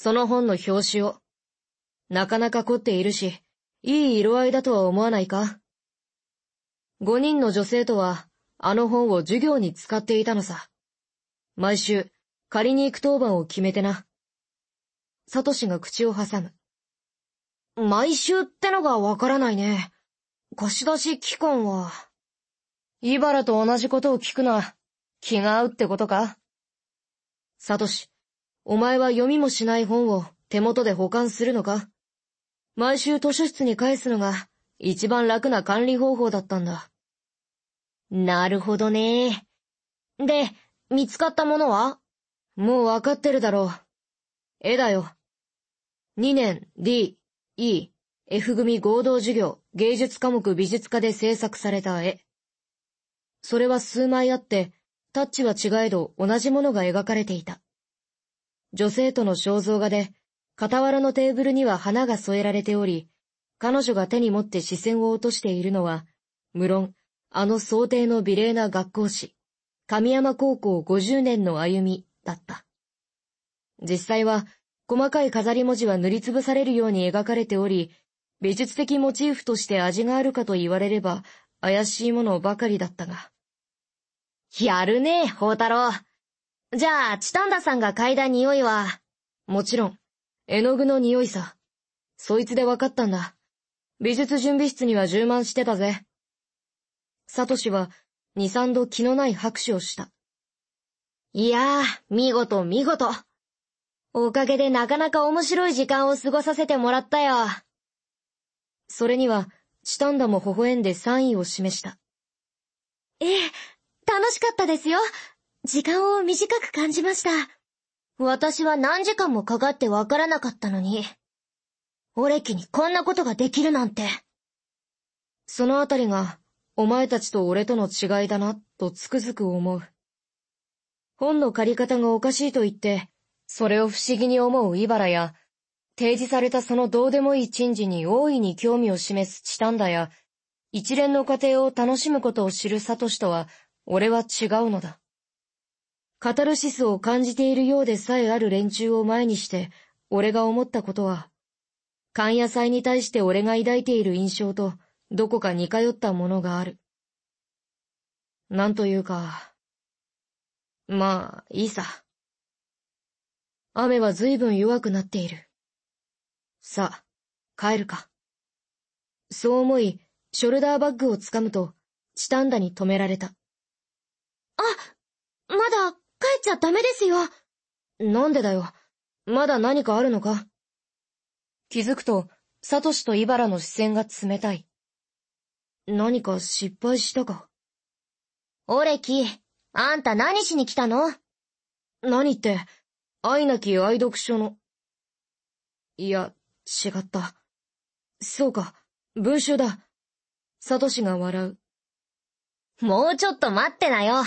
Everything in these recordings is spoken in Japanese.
その本の表紙を。なかなか凝っているし、いい色合いだとは思わないか？五人の女性とは、あの本を授業に使っていたのさ。毎週、借りに行く当番を決めてな。サトシが口を挟む。毎週ってのがわからないね。貸し出し期間は。イバラと同じことを聞くな。気が合うってことか？サトシ、お前は読みもしない本を手元で保管するのか？毎週図書室に返すのが一番楽な管理方法だったんだ。なるほどね。で、見つかったものは？もうわかってるだろう。絵だよ。2年 D、E、F 組合同授業芸術科目美術科で制作された絵。それは数枚あって、タッチは違えど同じものが描かれていた。女性との肖像画で、傍らのテーブルには花が添えられており、彼女が手に持って視線を落としているのは、無論、あの想定の美麗な学校誌、神山高校50年の歩みだった。実際は、細かい飾り文字は塗りつぶされるように描かれており、美術的モチーフとして味があるかと言われれば、怪しいものばかりだったが。やるねえ、宝太郎。じゃあ、チタンダさんが嗅いだ匂いは、もちろん、絵の具の匂いさ。そいつで分かったんだ。美術準備室には充満してたぜ。サトシは、二三度気のない拍手をした。いやー、見事見事。おかげでなかなか面白い時間を過ごさせてもらったよ。それには、チタンダも微笑んでサインを示した。ええ、楽しかったですよ。時間を短く感じました。私は何時間もかかってわからなかったのに。オレキにこんなことができるなんて。そのあたりが、お前たちと俺との違いだな、とつくづく思う。本の借り方がおかしいと言って、それを不思議に思うイバラや、提示されたそのどうでもいい珍事に大いに興味を示すチタンダや、一連の過程を楽しむことを知るサトシとは、俺は違うのだ。カタルシスを感じているようでさえある連中を前にして、俺が思ったことは、勘野菜に対して俺が抱いている印象と、どこか似通ったものがある。なんというか、まあ、いいさ。雨は随分弱くなっている。さあ、帰るか。そう思い、ショルダーバッグをつかむと、チタンダに止められた。あ、まだっちゃダメですよ。なんでだよ。まだ何かあるのか気づくと、サトシとイバラの視線が冷たい。何か失敗したかオレキ、あんた何しに来たの？何って、愛なき愛読書の。いや、違った。そうか、文集だ。サトシが笑う。もうちょっと待ってなよ。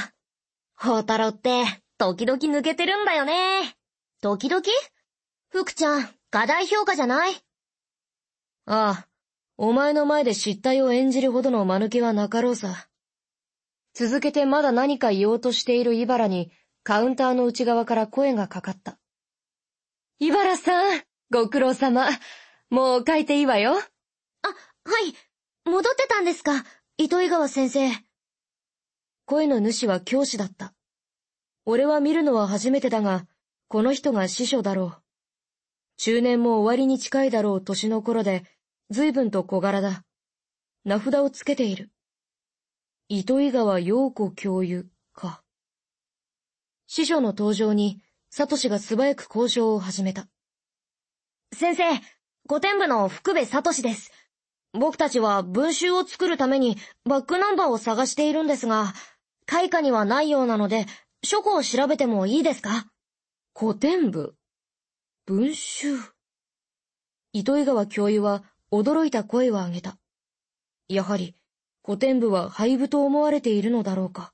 宝太郎って、時々抜けてるんだよね。時々福ちゃん、課題評価じゃない？ああ、お前の前で失態を演じるほどの間抜けはなかろうさ。続けてまだ何か言おうとしているイバラに、カウンターの内側から声がかかった。イバラさん、ご苦労様。もう書いていいわよ。あ、はい。戻ってたんですか、糸井川先生。声の主は教師だった。俺は見るのは初めてだが、この人が師匠だろう。中年も終わりに近いだろう年の頃で、随分と小柄だ。名札をつけている。糸井川陽子教諭か。師匠の登場に、サトシが素早く交渉を始めた。先生、古典部の福部聡です。僕たちは文集を作るためにバックナンバーを探しているんですが、開花にはないようなので、書庫を調べてもいいですか？古典部文集糸井川教諭は驚いた声を上げた。やはり、古典部は廃部と思われているのだろうか。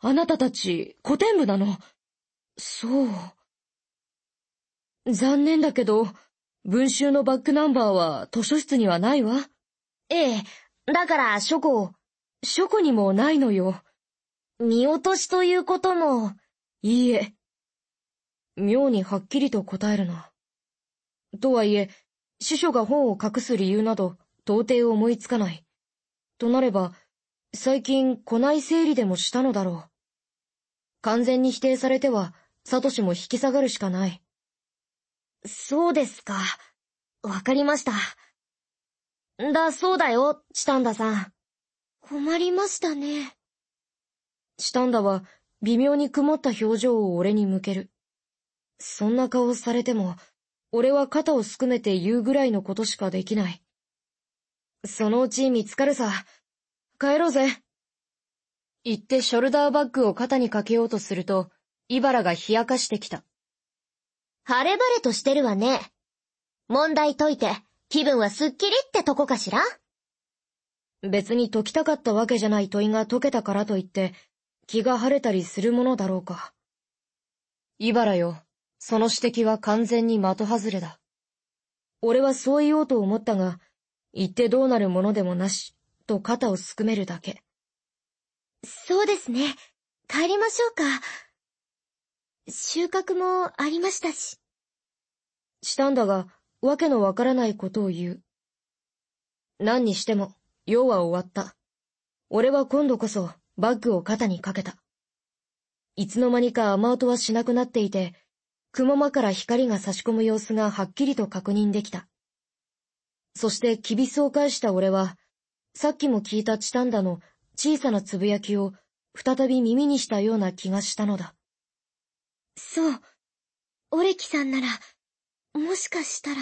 あなたたち、古典部なの？そう。残念だけど、文集のバックナンバーは図書室にはないわ。ええ、だから書庫、書庫にもないのよ。見落としということも。いいえ。妙にはっきりと答えるな。とはいえ、司書が本を隠す理由など、到底思いつかない。となれば、最近、庫内整理でもしたのだろう。完全に否定されては、サトシも引き下がるしかない。そうですか。わかりました。だそうだよ、チタンダさん。困りましたね。チタンダは微妙に曇った表情を俺に向ける。そんな顔されても、俺は肩をすくめて言うぐらいのことしかできない。そのうち見つかるさ。帰ろうぜ。言ってショルダーバッグを肩にかけようとすると、イバラが冷やかしてきた。晴れ晴れとしてるわね。問題解いて、気分はすっきりってとこかしら？別に解きたかったわけじゃない問いが解けたからといって、気が晴れたりするものだろうか。イバラよ、その指摘は完全に的外れだ。俺はそう言おうと思ったが、言ってどうなるものでもなし、と肩をすくめるだけ。そうですね。帰りましょうか。収穫もありましたし。したんだが、わけのわからないことを言う。何にしても、用は終わった。俺は今度こそバッグを肩にかけた。いつの間にか雨音はしなくなっていて、雲間から光が差し込む様子がはっきりと確認できた。そしてキビスを返した俺は、さっきも聞いたチタンダの小さなつぶやきを再び耳にしたような気がしたのだ。そう。オレキさんなら、もしかしたら。